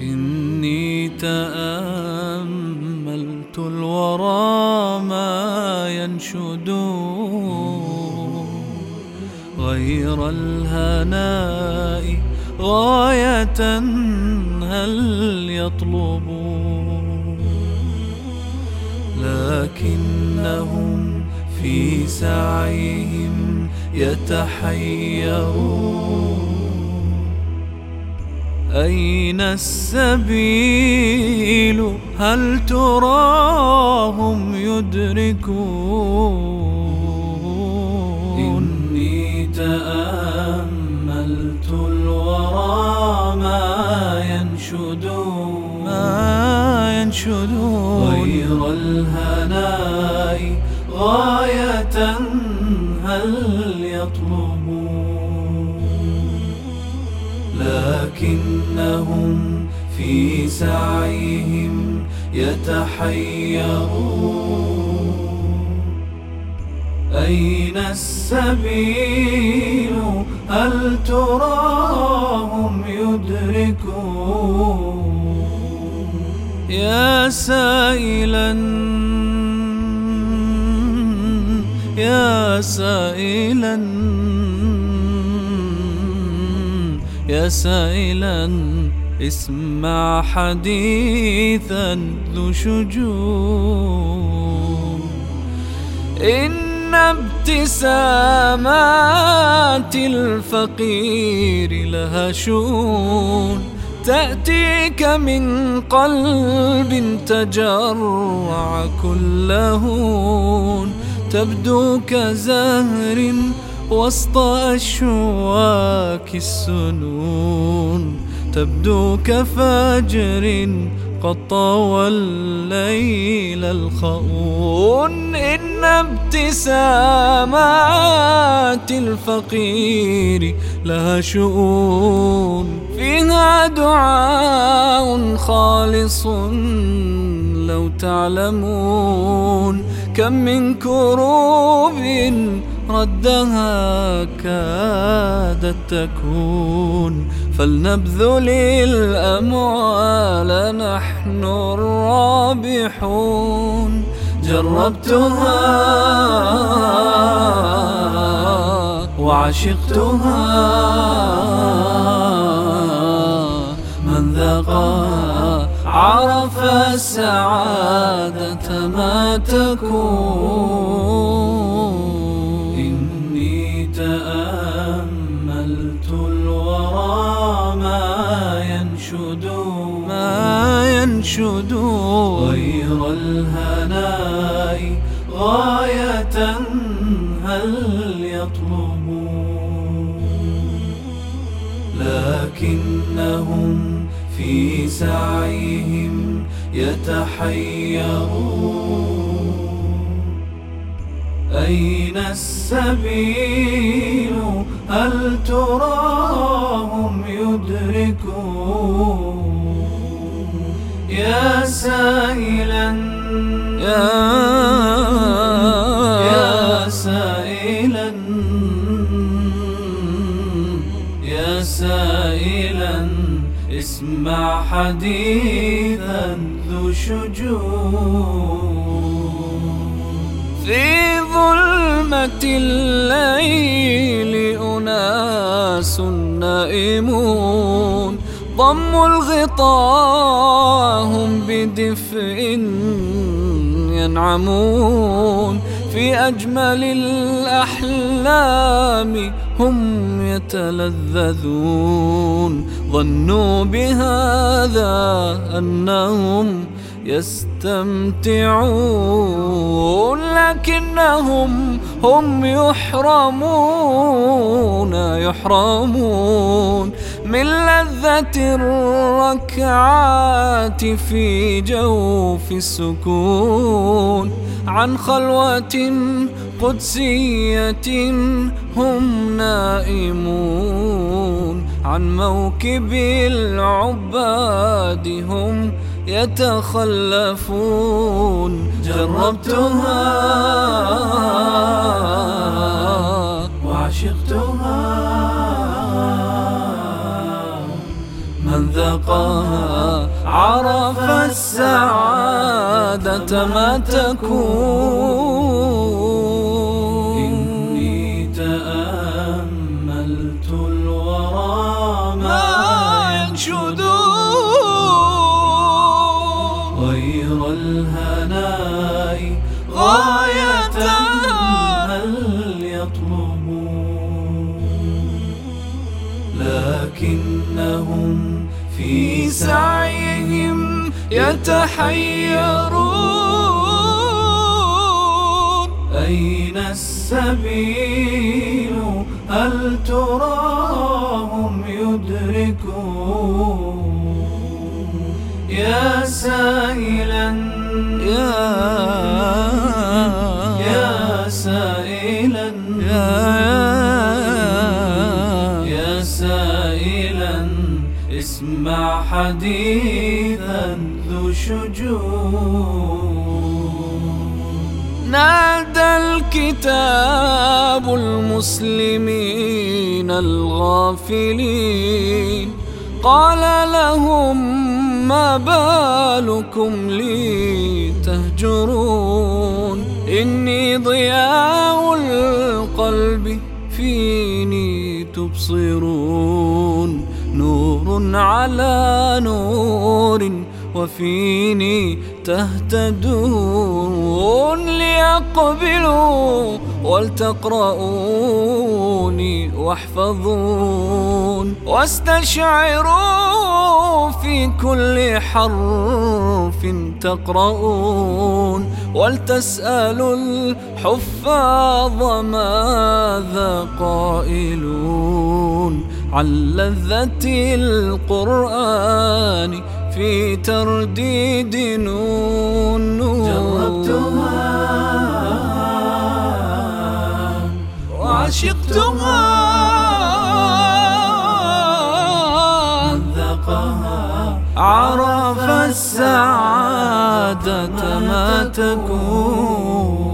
إني تأملت الورى ما ينشد غير الهناء غاية هل يطلب لكنهم في سعيهم يتحيرون. أين السبيل؟ هل تراهم يدركون؟ إني تأملت الورى ما ينشدون. ما ينشدون. غير الهناء غاية هل يطلبون؟ لكنهم في سعيهم يتحيرون. أين السبيل؟ هل تراهم يدركون؟ يا سائلا يا سائلا. يا سائلا اسمع حديثا ذو شجون. إن ابتسامات الفقير لها شؤون. تأتيك من قلب تجرع كلهون تبدو كزهر وسط أشواك السنون تبدو كفجر قد طوى الليل الخؤون إن ابتسامات الفقير لها شؤون فيها دعاء خالص لو تعلمون كم من كروب ردها كادت تكون. فلنبذل الأموال نحن الرابحون. جربتها وعشقتها. من ذاقها عرف السعادة ما تكون. ما ينشد غير الهناء. غاية هل يطلبون لكنهم في سعيهم يتحيرون. أين السبيل؟ هل تراهم يدركون؟ يا سائلا. يا يا سائلا. يا سائلا. اسمع حديثا ذو شجون. في ظلمة الليل أناس نائمون. ضموا الغطاء هم بدفء ينعمون. في أجمل الأحلام هم يتلذذون. ظنوا بهذا أنهم يستمتعون لكنهم هم يحرمون. يحرمون من لذة الركعات في جوف السكون. عن خلوة قدسية هم نائمون. عن موكب العباد هم يتخلفون. جربتها. عشقتها من ذقها عرف السعادة ما تكون. يتحيرون؟ أين السبيل؟ هل تراهم يدركون؟ يا سائلا يا سائلا يا سائلا اسمع حديثا ذو شجون نادى الكتاب المسلمين الغافلين. قال لهم ما بالكم لي تهجرون؟ إني ضياء القلب فيني تبصرون؟ نور على نور وفيني تهتدون ليقبلوا ولتقرؤوني واحفظون واستشعروا في كل حرف تقرؤون ولتسألوا الحفاظ ماذا قائلون عن لذة القرآن في ترديد نون جربتها وعشقتها من عرف السعادة ما تكون.